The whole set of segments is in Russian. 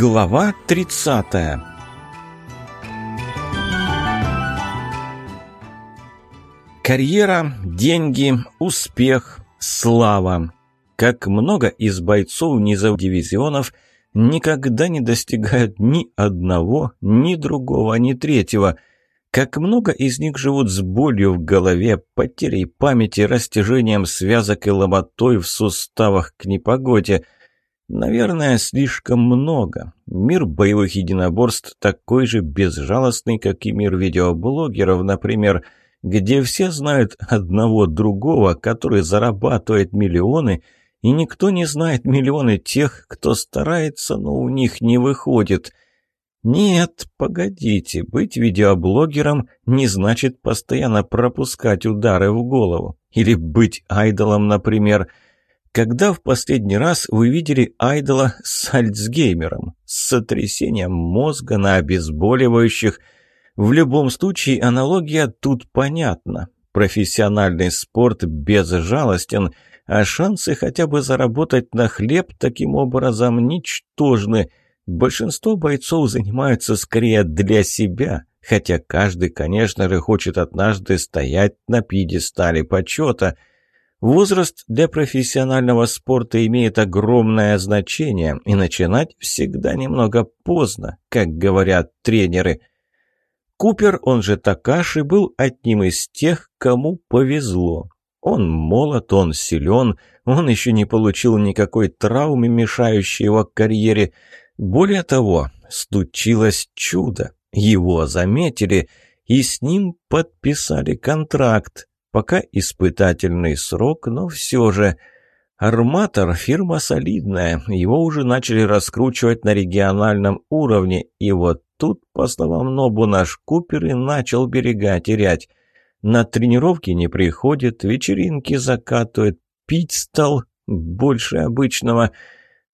Глава 30 Карьера, деньги, успех, слава. Как много из бойцов низов дивизионов никогда не достигают ни одного, ни другого, ни третьего. Как много из них живут с болью в голове, потерей памяти, растяжением связок и ломотой в суставах к непогоде – Наверное, слишком много. Мир боевых единоборств такой же безжалостный, как и мир видеоблогеров, например, где все знают одного другого, который зарабатывает миллионы, и никто не знает миллионы тех, кто старается, но у них не выходит. Нет, погодите, быть видеоблогером не значит постоянно пропускать удары в голову. Или быть айдолом, например – когда в последний раз вы видели айдола с Альцгеймером, с сотрясением мозга на обезболивающих? В любом случае аналогия тут понятна. Профессиональный спорт безжалостен, а шансы хотя бы заработать на хлеб таким образом ничтожны. Большинство бойцов занимаются скорее для себя, хотя каждый, конечно же, хочет однажды стоять на пьедестале почета – Возраст для профессионального спорта имеет огромное значение, и начинать всегда немного поздно, как говорят тренеры. Купер, он же Такаши, был одним из тех, кому повезло. Он молод, он силен, он еще не получил никакой травмы, мешающей его карьере. Более того, стучилось чудо, его заметили и с ним подписали контракт. Пока испытательный срок, но все же... Арматор – фирма солидная, его уже начали раскручивать на региональном уровне, и вот тут, по словам Нобу, наш Купер и начал берега терять. На тренировки не приходит, вечеринки закатывает, пить стал больше обычного –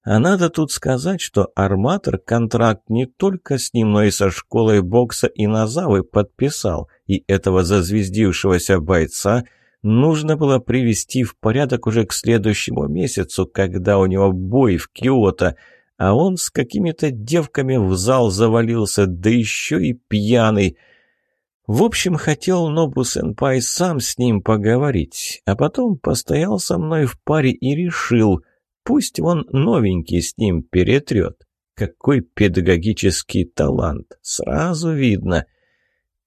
а надо тут сказать, что «Арматор» контракт не только с ним, но и со школой бокса и Назавы подписал, и этого зазвездившегося бойца нужно было привести в порядок уже к следующему месяцу, когда у него бой в Киото, а он с какими-то девками в зал завалился, да еще и пьяный. В общем, хотел Нобу-сенпай сам с ним поговорить, а потом постоял со мной в паре и решил – Пусть он новенький с ним перетрет. Какой педагогический талант! Сразу видно.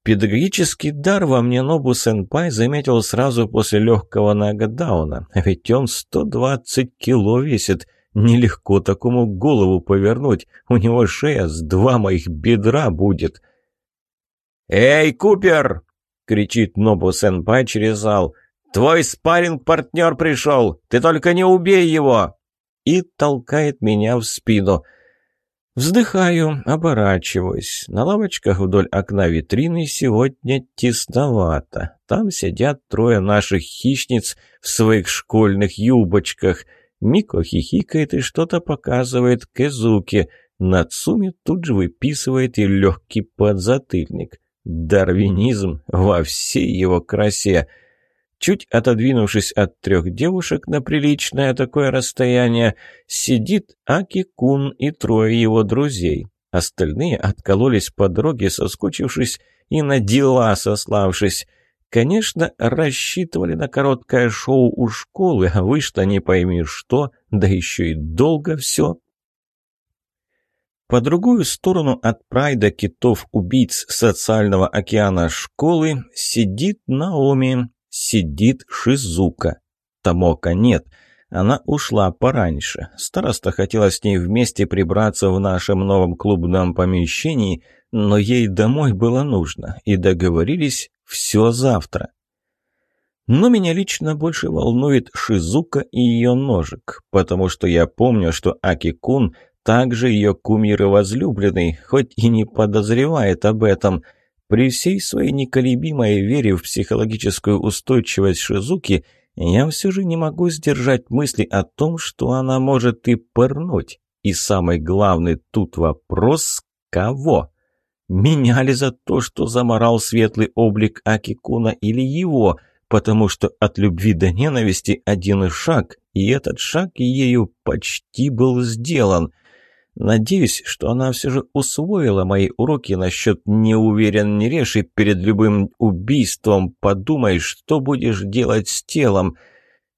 Педагогический дар во мне Нобу Сенпай заметил сразу после легкого нагадауна. Ведь он 120 кило весит. Нелегко такому голову повернуть. У него шея с два моих бедра будет. «Эй, Купер!» — кричит Нобу Сенпай через зал. «Твой спарринг-партнер пришел! Ты только не убей его!» и толкает меня в спину. Вздыхаю, оборачиваюсь. На лавочках вдоль окна витрины сегодня тесновато. Там сидят трое наших хищниц в своих школьных юбочках. Мико хихикает и что-то показывает Кэзуке. Нацуми тут же выписывает и легкий подзатыльник. Дарвинизм во всей его красе — Чуть отодвинувшись от трех девушек на приличное такое расстояние, сидит Аки-кун и трое его друзей. Остальные откололись по дороге, соскучившись и на дела сославшись. Конечно, рассчитывали на короткое шоу у школы, а вышло не пойми что, да еще и долго все. По другую сторону от прайда китов-убийц социального океана школы сидит Наоми, сидит Шизука. Тамока нет. Она ушла пораньше. Староста хотела с ней вместе прибраться в нашем новом клубном помещении, но ей домой было нужно, и договорились все завтра. Но меня лично больше волнует Шизука и ее ножик, потому что я помню, что Аки-кун также ее кумир и возлюбленный, хоть и не подозревает об этом – при всей своей неколебимой вере в психологическую устойчивость Шизуки я все же не могу сдержать мысли о том, что она может и пырнуть. И самый главный тут вопрос – кого? меняли за то, что заморал светлый облик Акикуна или его – потому что от любви до ненависти один шаг, и этот шаг ею почти был сделан. Надеюсь, что она все же усвоила мои уроки насчет «не уверен, не реши перед любым убийством, подумай, что будешь делать с телом».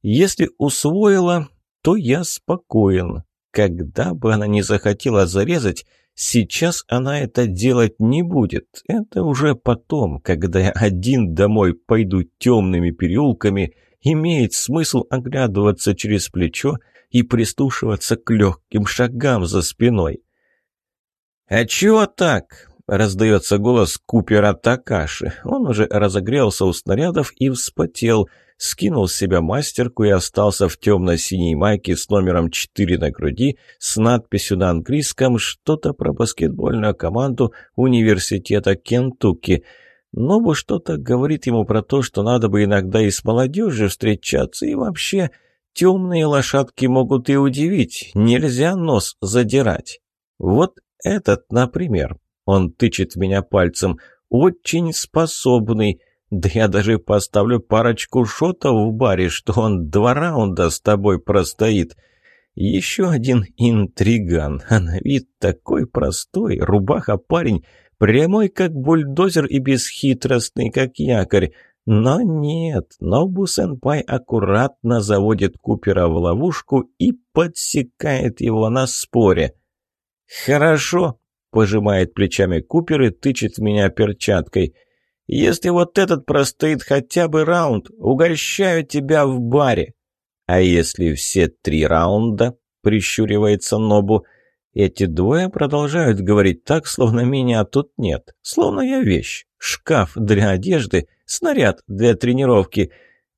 Если усвоила, то я спокоен. Когда бы она не захотела зарезать, сейчас она это делать не будет. Это уже потом, когда я один домой пойду темными переулками, имеет смысл оглядываться через плечо, и прислушиваться к легким шагам за спиной. «А чего так?» — раздается голос Купера Такаши. Он уже разогрелся у снарядов и вспотел, скинул с себя мастерку и остался в темно-синей майке с номером 4 на груди с надписью на английском «Что-то про баскетбольную команду университета Кентукки». Нобу что-то говорит ему про то, что надо бы иногда и с молодежью встречаться, и вообще Темные лошадки могут и удивить, нельзя нос задирать. Вот этот, например, он тычет меня пальцем, очень способный. Да я даже поставлю парочку шотов в баре, что он два раунда с тобой простоит. Еще один интриган, а на вид такой простой, рубаха парень, прямой как бульдозер и бесхитростный как якорь. Но нет, Нобу-сенпай аккуратно заводит Купера в ловушку и подсекает его на споре. «Хорошо», — пожимает плечами Купер и тычет меня перчаткой. «Если вот этот простоит хотя бы раунд, угощаю тебя в баре». «А если все три раунда?» — прищуривается Нобу. «Эти двое продолжают говорить так, словно меня тут нет, словно я вещь, шкаф для одежды» снаряд для тренировки.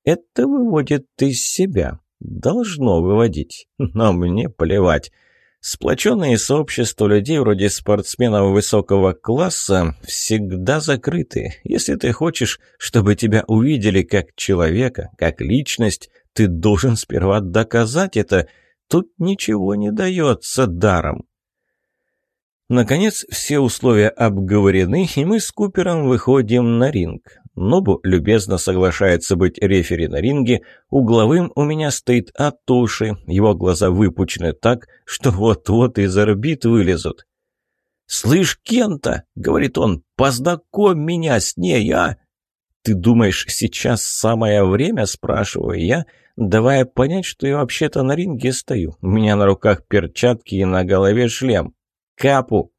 Это выводит из себя. Должно выводить. Но а мне плевать. Сплоченные сообщества людей вроде спортсменов высокого класса всегда закрыты. Если ты хочешь, чтобы тебя увидели как человека, как личность, ты должен сперва доказать это. Тут ничего не дается даром. Наконец, все условия обговорены, и мы с Купером выходим на ринг. Нобу любезно соглашается быть рефери на ринге, угловым у меня стоит Атуши, его глаза выпучены так, что вот-вот из орбит вылезут. «Слышь, Кента!» — говорит он, — «познакомь меня с ней, а!» «Ты думаешь, сейчас самое время?» — спрашиваю я, давая понять, что я вообще-то на ринге стою. У меня на руках перчатки и на голове шлем капу».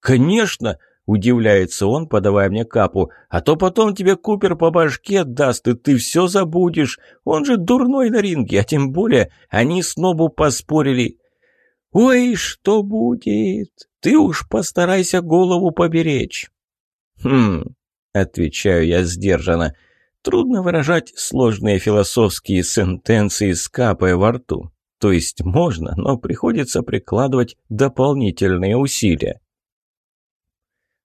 «Конечно!» – удивляется он, подавая мне капу. «А то потом тебе Купер по башке даст, и ты все забудешь. Он же дурной на ринге, а тем более они с Нобу поспорили». «Ой, что будет? Ты уж постарайся голову поберечь». «Хм...» — отвечаю я сдержанно. Трудно выражать сложные философские сентенции с капой во рту. То есть можно, но приходится прикладывать дополнительные усилия.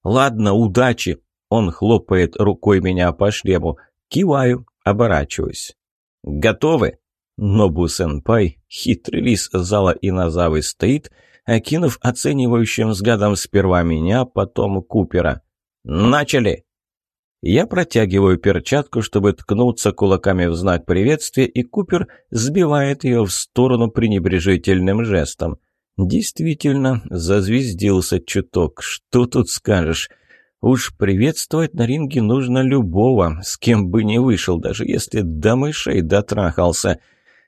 «Ладно, удачи!» Он хлопает рукой меня по шлему. Киваю, оборачиваюсь. «Готовы?» Нобу-сенпай, хитрый лис зала Инозавы, стоит, окинув оценивающим взглядом сперва меня, потом Купера. «Начали!» Я протягиваю перчатку, чтобы ткнуться кулаками в знак приветствия, и Купер сбивает ее в сторону пренебрежительным жестом. Действительно, зазвездился чуток. Что тут скажешь? Уж приветствовать на ринге нужно любого, с кем бы ни вышел, даже если до мышей дотрахался.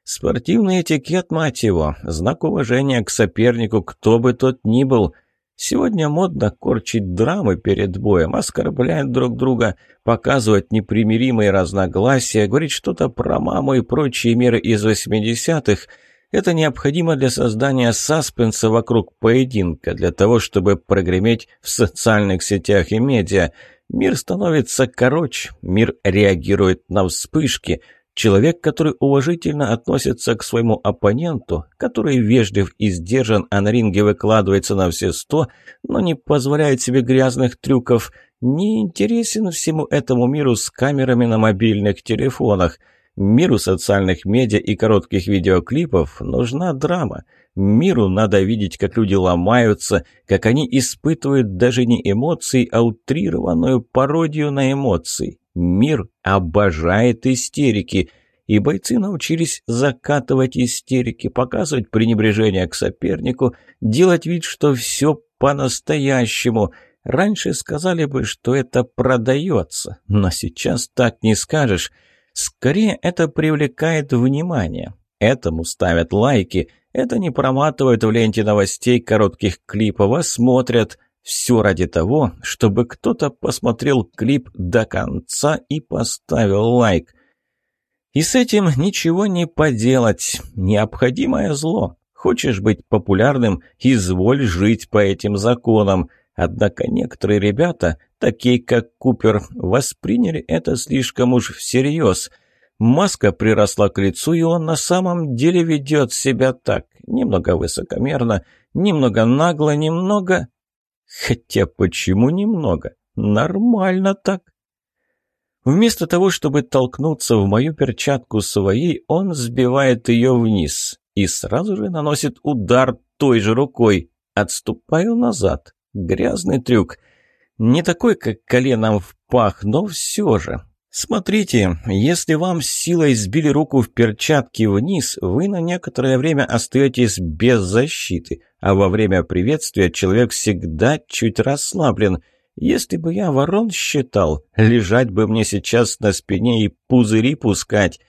Спортивный этикет, мать его, знак уважения к сопернику, кто бы тот ни был — Сегодня модно корчить драмы перед боем, оскорблять друг друга, показывать непримиримые разногласия, говорить что-то про маму и прочие меры из 80-х. Это необходимо для создания саспенса вокруг поединка, для того, чтобы прогреметь в социальных сетях и медиа. Мир становится короче, мир реагирует на вспышки – Человек, который уважительно относится к своему оппоненту, который вежлив и сдержан, а на ринге выкладывается на все сто, но не позволяет себе грязных трюков, не интересен всему этому миру с камерами на мобильных телефонах. Миру социальных медиа и коротких видеоклипов нужна драма. Миру надо видеть, как люди ломаются, как они испытывают даже не эмоции, а утрированную пародию на эмоции. Мир обожает истерики, и бойцы научились закатывать истерики, показывать пренебрежение к сопернику, делать вид, что все по-настоящему. Раньше сказали бы, что это продается, но сейчас так не скажешь. Скорее, это привлекает внимание. Этому ставят лайки, это не проматывают в ленте новостей коротких клипов, а смотрят – все ради того, чтобы кто-то посмотрел клип до конца и поставил лайк. И с этим ничего не поделать. Необходимое зло. Хочешь быть популярным, изволь жить по этим законам. Однако некоторые ребята, такие как Купер, восприняли это слишком уж всерьез – Маска приросла к лицу, и он на самом деле ведет себя так. Немного высокомерно, немного нагло, немного... Хотя почему немного? Нормально так. Вместо того, чтобы толкнуться в мою перчатку своей, он сбивает ее вниз и сразу же наносит удар той же рукой. Отступаю назад. Грязный трюк. Не такой, как коленом в пах, но все же. Смотрите, если вам силой сбили руку в перчатке вниз, вы на некоторое время остаетесь без защиты, а во время приветствия человек всегда чуть расслаблен. Если бы я ворон считал, лежать бы мне сейчас на спине и пузыри пускать.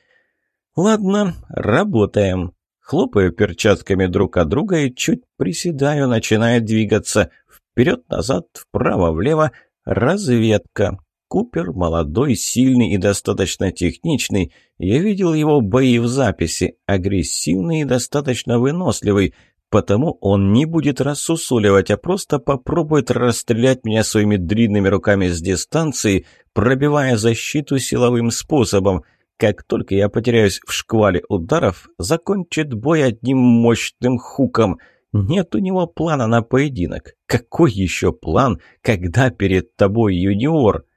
Ладно, работаем. Хлопаю перчатками друг от друга и чуть приседаю, начиная двигаться. Вперед-назад, вправо-влево. Разведка. Купер, молодой, сильный и достаточно техничный. Я видел его бои в записи, агрессивный и достаточно выносливый, потому он не будет рассусоливать, а просто попробует расстрелять меня своими длинными руками с дистанции, пробивая защиту силовым способом. Как только я потеряюсь в шквале ударов, закончит бой одним мощным хуком. Нет у него плана на поединок. Какой еще план, когда перед тобой юниор?»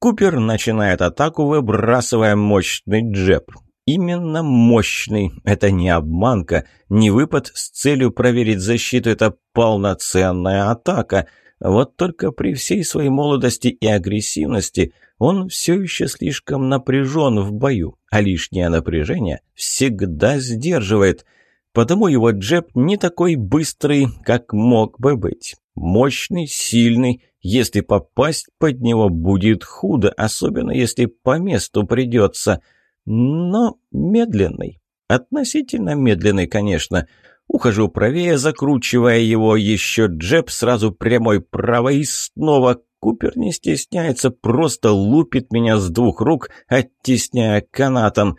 Купер начинает атаку, выбрасывая мощный джеб. Именно мощный. Это не обманка, не выпад с целью проверить защиту. Это полноценная атака. Вот только при всей своей молодости и агрессивности он все еще слишком напряжен в бою, а лишнее напряжение всегда сдерживает. Потому его джеб не такой быстрый, как мог бы быть мощный, сильный. Если попасть под него, будет худо, особенно если по месту придется. Но медленный. Относительно медленный, конечно. Ухожу правее, закручивая его, еще джеб сразу прямой правой и снова Купер не стесняется, просто лупит меня с двух рук, оттесняя канатом.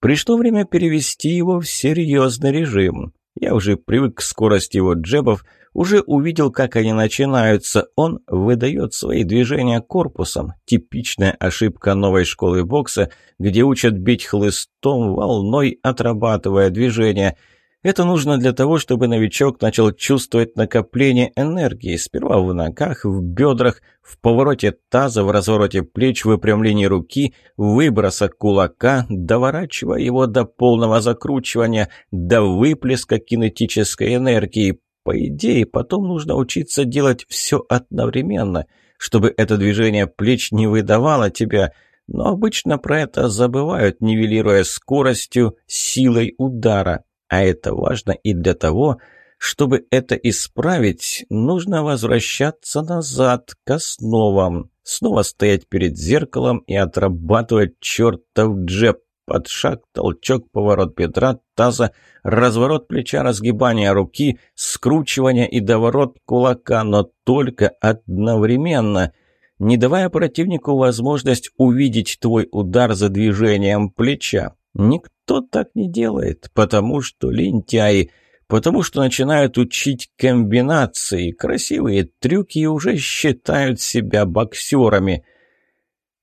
Пришло время перевести его в серьезный режим. Я уже привык к скорости его джебов, уже увидел, как они начинаются. Он выдает свои движения корпусом. Типичная ошибка новой школы бокса, где учат бить хлыстом, волной, отрабатывая движения. Это нужно для того, чтобы новичок начал чувствовать накопление энергии. Сперва в ногах, в бедрах, в повороте таза, в развороте плеч, в выпрямлении руки, выброса кулака, доворачивая его до полного закручивания, до выплеска кинетической энергии, по идее, потом нужно учиться делать все одновременно, чтобы это движение плеч не выдавало тебя, но обычно про это забывают, нивелируя скоростью, силой удара. А это важно и для того, чтобы это исправить, нужно возвращаться назад, к основам, снова стоять перед зеркалом и отрабатывать чертов джеб под шаг, толчок, поворот бедра, таза, разворот плеча, разгибание руки, скручивание и доворот кулака, но только одновременно, не давая противнику возможность увидеть твой удар за движением плеча. Никто так не делает, потому что лентяи – потому что начинают учить комбинации, красивые трюки и уже считают себя боксерами.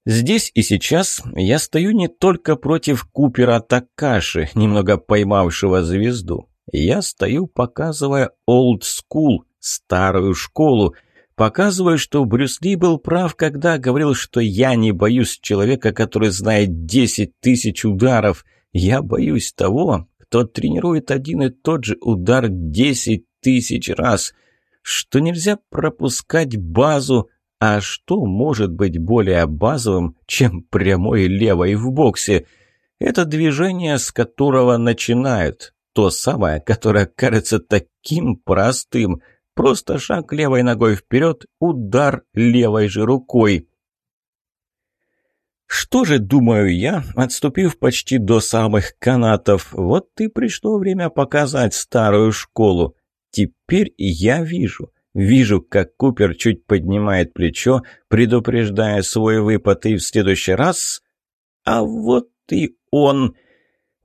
Здесь и сейчас я стою не только против Купера Такаши, немного поймавшего звезду. Я стою, показывая old school, старую школу, показывая, что Брюс Ли был прав, когда говорил, что я не боюсь человека, который знает 10 тысяч ударов. Я боюсь того, кто тренирует один и тот же удар 10 тысяч раз, что нельзя пропускать базу, а что может быть более базовым, чем прямой левой в боксе? Это движение, с которого начинают. То самое, которое кажется таким простым. Просто шаг левой ногой вперед, удар левой же рукой. Что же, думаю я, отступив почти до самых канатов, вот и пришло время показать старую школу. Теперь я вижу – Вижу, как Купер чуть поднимает плечо, предупреждая свой выпад, и в следующий раз... А вот и он...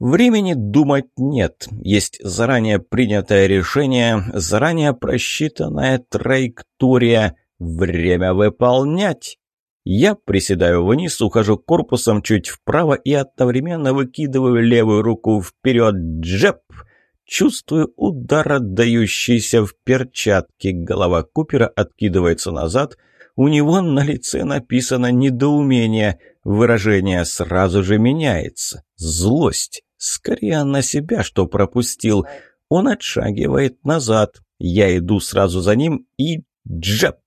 Времени думать нет. Есть заранее принятое решение, заранее просчитанная траектория. Время выполнять. Я приседаю вниз, ухожу корпусом чуть вправо и одновременно выкидываю левую руку вперед. Джеб! Джеб! Чувствую удар, отдающийся в перчатке. Голова Купера откидывается назад. У него на лице написано недоумение. Выражение сразу же меняется. Злость. Скорее на себя, что пропустил. Он отшагивает назад. Я иду сразу за ним и... джеб.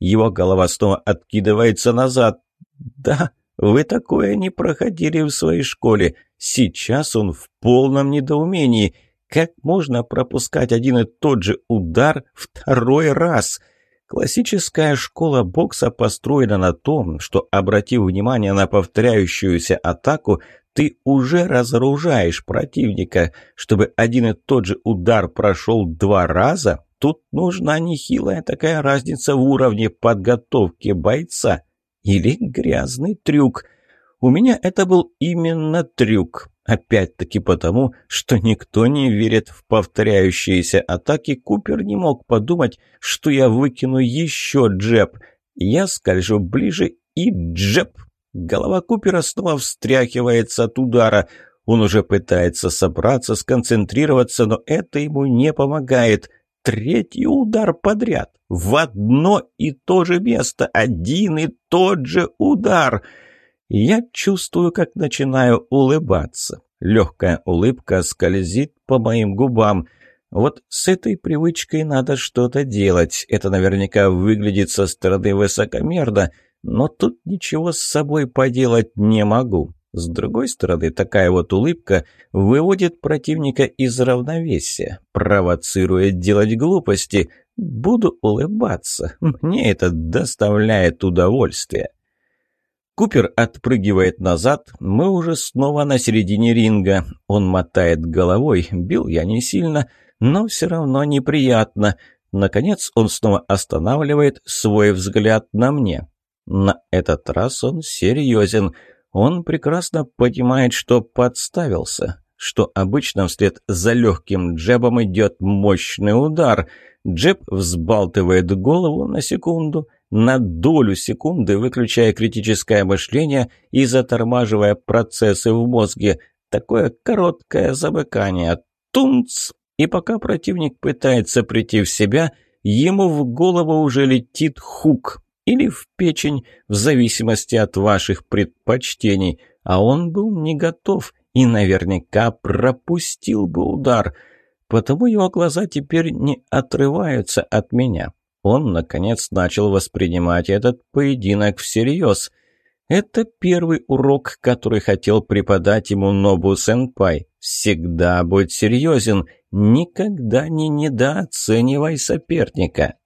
Его голова снова откидывается назад. Да, вы такое не проходили в своей школе. Сейчас он в полном недоумении как можно пропускать один и тот же удар второй раз? Классическая школа бокса построена на том, что, обратив внимание на повторяющуюся атаку, ты уже разоружаешь противника. Чтобы один и тот же удар прошел два раза, тут нужна нехилая такая разница в уровне подготовки бойца. Или грязный трюк – у меня это был именно трюк, Опять-таки потому, что никто не верит в повторяющиеся атаки, Купер не мог подумать, что я выкину еще джеб. Я скольжу ближе и джеб. Голова Купера снова встряхивается от удара. Он уже пытается собраться, сконцентрироваться, но это ему не помогает. Третий удар подряд. В одно и то же место. Один и тот же удар. «Удар!» Я чувствую, как начинаю улыбаться. Легкая улыбка скользит по моим губам. Вот с этой привычкой надо что-то делать. Это наверняка выглядит со стороны высокомерно, но тут ничего с собой поделать не могу. С другой стороны, такая вот улыбка выводит противника из равновесия, провоцируя делать глупости. Буду улыбаться. Мне это доставляет удовольствие. Купер отпрыгивает назад, мы уже снова на середине ринга. Он мотает головой, бил я не сильно, но все равно неприятно. Наконец он снова останавливает свой взгляд на мне. На этот раз он серьезен. Он прекрасно понимает, что подставился, что обычно вслед за легким джебом идет мощный удар. Джеб взбалтывает голову на секунду, на долю секунды, выключая критическое мышление и затормаживая процессы в мозге. Такое короткое замыкание. тунц, И пока противник пытается прийти в себя, ему в голову уже летит хук или в печень, в зависимости от ваших предпочтений. А он был не готов и наверняка пропустил бы удар. Потому его глаза теперь не отрываются от меня он, наконец, начал воспринимать этот поединок всерьез. Это первый урок, который хотел преподать ему Нобу-сенпай. Всегда будь серьезен, никогда не недооценивай соперника.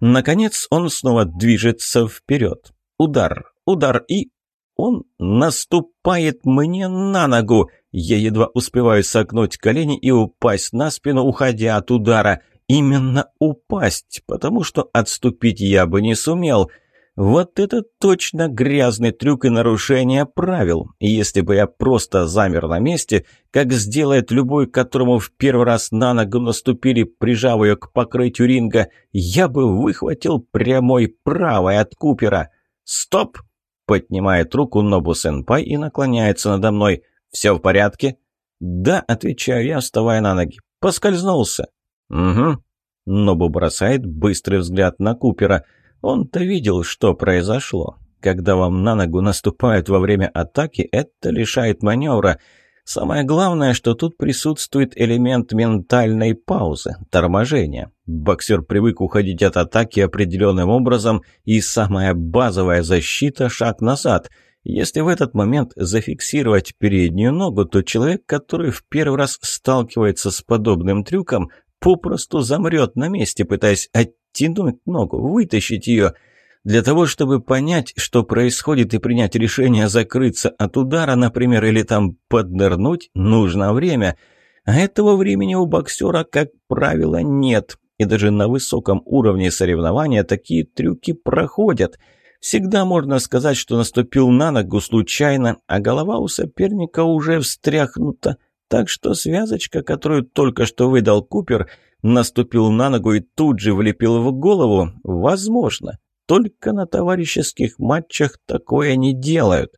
Наконец он снова движется вперед. Удар, удар и... Он наступает мне на ногу. Я едва успеваю согнуть колени и упасть на спину, уходя от удара именно упасть, потому что отступить я бы не сумел. Вот это точно грязный трюк и нарушение правил. И если бы я просто замер на месте, как сделает любой, которому в первый раз на ногу наступили, прижав ее к покрытию ринга, я бы выхватил прямой правой от Купера. «Стоп!» — поднимает руку Нобу-сенпай и наклоняется надо мной. «Все в порядке?» «Да», — отвечаю я, вставая на ноги. «Поскользнулся». «Угу». Нобу бросает быстрый взгляд на Купера. Он-то видел, что произошло. Когда вам на ногу наступают во время атаки, это лишает маневра. Самое главное, что тут присутствует элемент ментальной паузы, торможения. Боксер привык уходить от атаки определенным образом, и самая базовая защита – шаг назад. Если в этот момент зафиксировать переднюю ногу, то человек, который в первый раз сталкивается с подобным трюком, попросту замрет на месте, пытаясь оттянуть ногу, вытащить ее. Для того, чтобы понять, что происходит, и принять решение закрыться от удара, например, или там поднырнуть, нужно время. А этого времени у боксера, как правило, нет. И даже на высоком уровне соревнования такие трюки проходят – Всегда можно сказать, что наступил на ногу случайно, а голова у соперника уже встряхнута так что связочка, которую только что выдал Купер, наступил на ногу и тут же влепил в голову. Возможно, только на товарищеских матчах такое не делают.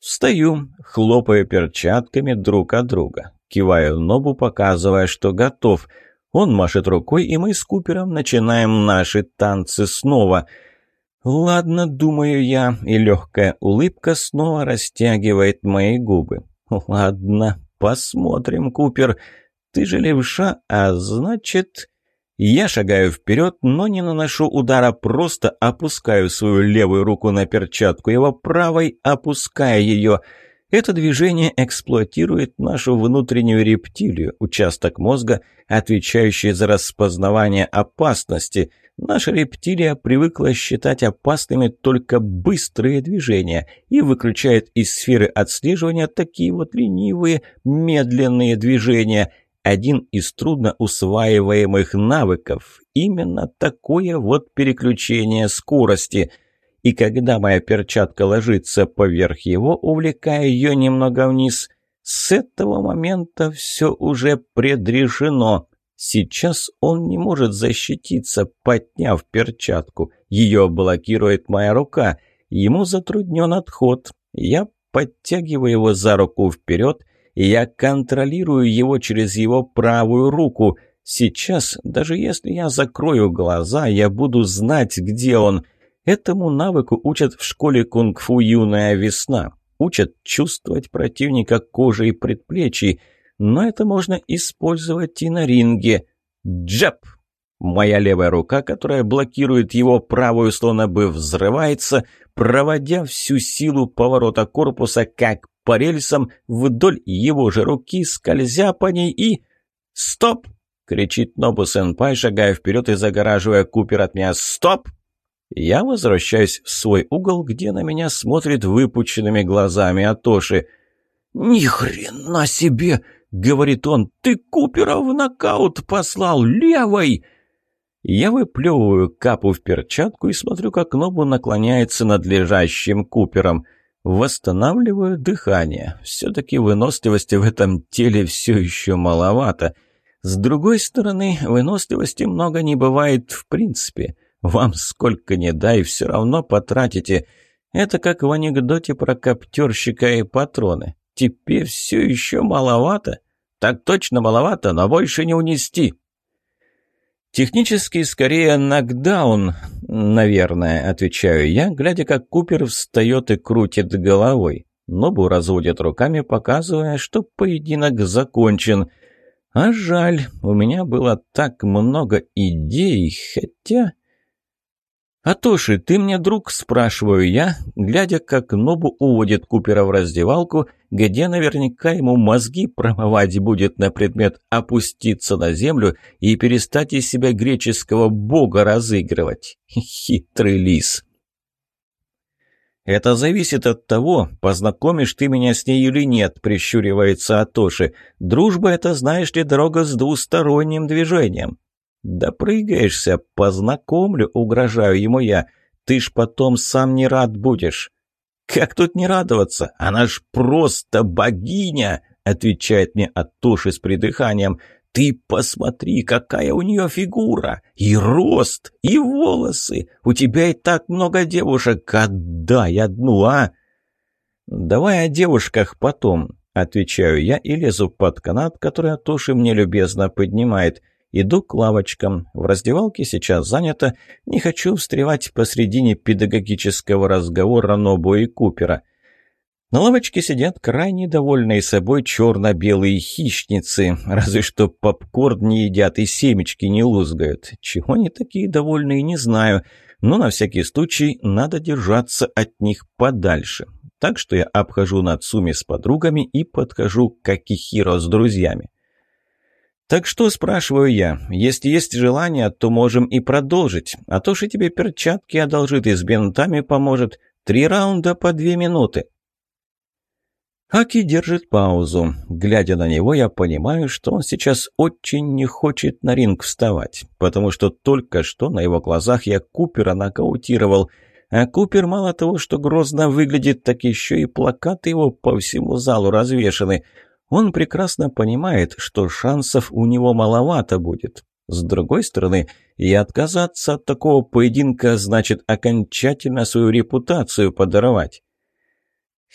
Встаю, хлопая перчатками друг от друга. Киваю Нобу, показывая, что готов. Он машет рукой, и мы с Купером начинаем наши танцы снова. «Ладно», — думаю я, и легкая улыбка снова растягивает мои губы. «Ладно, посмотрим, Купер. Ты же левша, а значит...» Я шагаю вперед, но не наношу удара, просто опускаю свою левую руку на перчатку, его правой опуская ее. Это движение эксплуатирует нашу внутреннюю рептилию, участок мозга, отвечающий за распознавание опасности. Наша рептилия привыкла считать опасными только быстрые движения и выключает из сферы отслеживания такие вот ленивые, медленные движения. Один из трудно усваиваемых навыков – именно такое вот переключение скорости. И когда моя перчатка ложится поверх его, увлекая ее немного вниз, с этого момента все уже предрешено – Сейчас он не может защититься, подняв перчатку. Ее блокирует моя рука. Ему затруднен отход. Я подтягиваю его за руку вперед, я контролирую его через его правую руку. Сейчас, даже если я закрою глаза, я буду знать, где он. Этому навыку учат в школе кунг-фу «Юная весна». Учат чувствовать противника кожей предплечий – но это можно использовать и на ринге. Джеб! Моя левая рука, которая блокирует его правую, словно бы взрывается, проводя всю силу поворота корпуса, как по рельсам, вдоль его же руки, скользя по ней и... «Стоп!» — кричит Нобу Сенпай, шагая вперед и загораживая Купер от меня. «Стоп!» Я возвращаюсь в свой угол, где на меня смотрит выпученными глазами Атоши. «Ни хрена себе!» — говорит он. «Ты Купера в нокаут послал левой!» Я выплевываю капу в перчатку и смотрю, как Нобу наклоняется над лежащим Купером. Восстанавливаю дыхание. Все-таки выносливости в этом теле все еще маловато. С другой стороны, выносливости много не бывает в принципе. Вам сколько не дай, все равно потратите. Это как в анекдоте про коптерщика и патроны. Теперь все еще маловато. Так точно маловато, но больше не унести. Технически скорее нокдаун, наверное, отвечаю я, глядя, как Купер встает и крутит головой. Нобу разводит руками, показывая, что поединок закончен. А жаль, у меня было так много идей, хотя... «Атоши, ты мне друг?» – спрашиваю я, глядя, как Нобу уводит Купера в раздевалку, где наверняка ему мозги промывать будет на предмет опуститься на землю и перестать из себя греческого бога разыгрывать. Хитрый лис. «Это зависит от того, познакомишь ты меня с ней или нет», – прищуривается Атоши. «Дружба – это, знаешь ли, дорога с двусторонним движением. «Допрыгаешься, познакомлю, угрожаю ему я. Ты ж потом сам не рад будешь». «Как тут не радоваться? Она ж просто богиня!» — отвечает мне Атуши с придыханием. «Ты посмотри, какая у нее фигура! И рост, и волосы! У тебя и так много девушек! Отдай одну, а!» «Давай о девушках потом», — отвечаю я и лезу под канат, который Атуши мне любезно поднимает — Иду к лавочкам. В раздевалке сейчас занято. Не хочу встревать посредине педагогического разговора Нобо и Купера. На лавочке сидят крайне довольные собой черно-белые хищницы, разве что попкорн не едят и семечки не лузгают. Чего они такие довольные, не знаю, но на всякий случай надо держаться от них подальше. Так что я обхожу Нацуми с подругами и подхожу к Акихиро с друзьями. «Так что, спрашиваю я, если есть желание, то можем и продолжить. А то же тебе перчатки одолжит и с бинтами поможет. Три раунда по две минуты». Аки держит паузу. Глядя на него, я понимаю, что он сейчас очень не хочет на ринг вставать, потому что только что на его глазах я Купера нокаутировал. А Купер мало того, что грозно выглядит, так еще и плакаты его по всему залу развешаны – он прекрасно понимает, что шансов у него маловато будет. С другой стороны, и отказаться от такого поединка значит окончательно свою репутацию подорвать.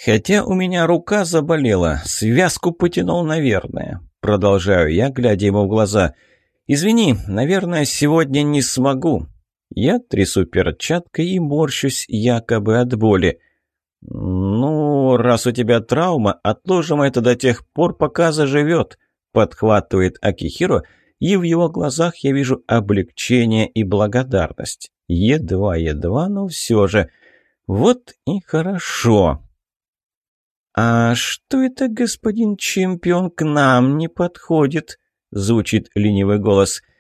«Хотя у меня рука заболела, связку потянул, наверное», — продолжаю я, глядя ему в глаза. «Извини, наверное, сегодня не смогу». Я трясу перчаткой и морщусь якобы от боли. «Ну, раз у тебя травма, отложим это до тех пор, пока заживет», — подхватывает Акихиро, и в его глазах я вижу облегчение и благодарность. Едва-едва, но все же. Вот и хорошо. «А что это господин чемпион к нам не подходит?» — звучит ленивый голос —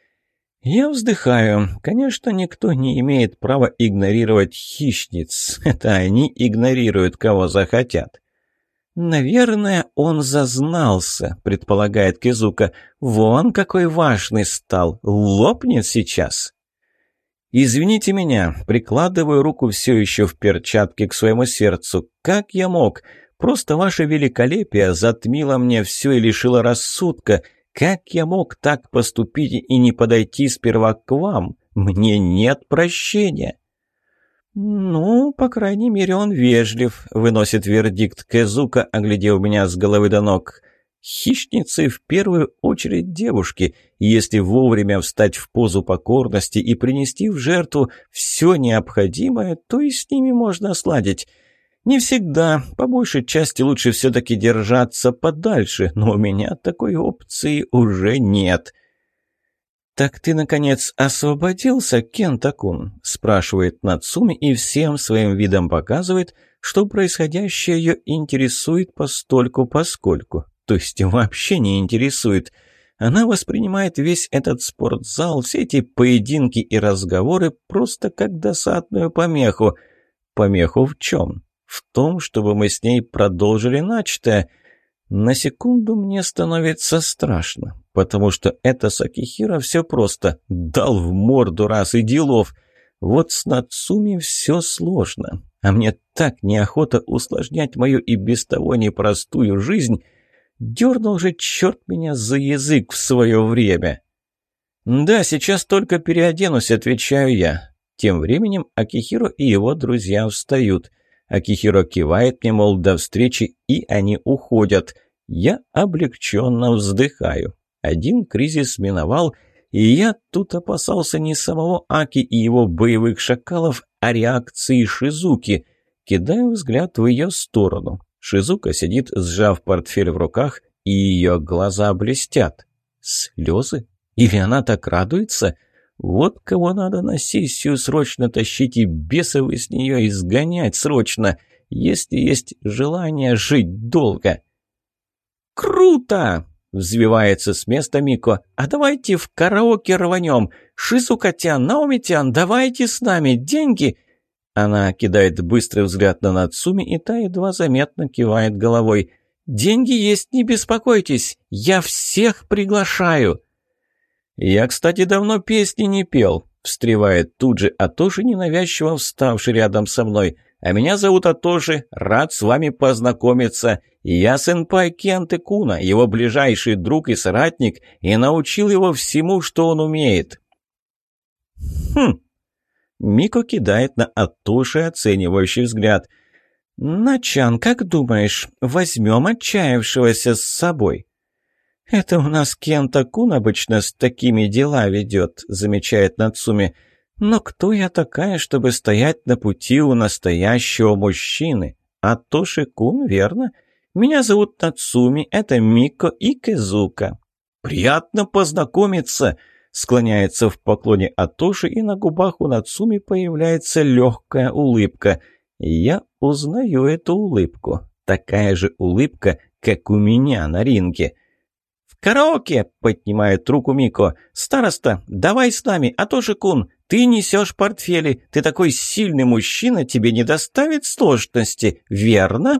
я вздыхаю. Конечно, никто не имеет права игнорировать хищниц. Это они игнорируют, кого захотят. «Наверное, он зазнался», — предполагает Кизука. «Вон какой важный стал. Лопнет сейчас». «Извините меня», — прикладываю руку все еще в перчатке к своему сердцу. «Как я мог? Просто ваше великолепие затмило мне все и лишило рассудка. Как я мог так поступить и не подойти сперва к вам? Мне нет прощения». «Ну, по крайней мере, он вежлив», — выносит вердикт Кэзука, оглядев меня с головы до ног. «Хищницы в первую очередь девушки. Если вовремя встать в позу покорности и принести в жертву все необходимое, то и с ними можно сладить. Не всегда. По большей части лучше все-таки держаться подальше, но у меня такой опции уже нет. «Так ты, наконец, освободился, Кентакун?» – спрашивает Нацуми и всем своим видом показывает, что происходящее ее интересует постольку-поскольку. То есть вообще не интересует – она воспринимает весь этот спортзал, все эти поединки и разговоры просто как досадную помеху. Помеху в чем? в том, чтобы мы с ней продолжили начатое. На секунду мне становится страшно, потому что это с Сакихира все просто дал в морду раз и делов. Вот с Нацуми все сложно, а мне так неохота усложнять мою и без того непростую жизнь. Дернул же черт меня за язык в свое время. «Да, сейчас только переоденусь», — отвечаю я. Тем временем Акихиро и его друзья встают — Акихиро кивает мне, мол, до встречи, и они уходят. Я облегченно вздыхаю. Один кризис миновал, и я тут опасался не самого Аки и его боевых шакалов, а реакции Шизуки. Кидаю взгляд в ее сторону. Шизука сидит, сжав портфель в руках, и ее глаза блестят. Слезы? Или она так радуется? Вот кого надо на сессию срочно тащить и бесов из нее изгонять срочно, если есть желание жить долго. «Круто!» — взвивается с места Мико. «А давайте в караоке рванем! Шизукотян, Наумитян, давайте с нами! Деньги!» Она кидает быстрый взгляд на Нацуми, и та едва заметно кивает головой. «Деньги есть, не беспокойтесь! Я всех приглашаю!» «Я, кстати, давно песни не пел», – встревает тут же Атоши, ненавязчиво вставший рядом со мной. «А меня зовут Атоши, рад с вами познакомиться. Я сенпай Кенте Куна, его ближайший друг и соратник, и научил его всему, что он умеет». «Хм». Мико кидает на Атоши оценивающий взгляд. «Начан, как думаешь, возьмем отчаявшегося с собой?» «Это у нас Кента Кун обычно с такими дела ведет», — замечает Нацуми. «Но кто я такая, чтобы стоять на пути у настоящего мужчины? А Тоши Кун, верно? Меня зовут Нацуми, это Мико и Кэзука». «Приятно познакомиться!» Склоняется в поклоне Атоши, и на губах у Нацуми появляется легкая улыбка. Я узнаю эту улыбку. Такая же улыбка, как у меня на ринге. «Караоке!» – поднимает руку Мико. «Староста, давай с нами, а то же кун, ты несешь портфели, ты такой сильный мужчина, тебе не доставит сложности, верно?»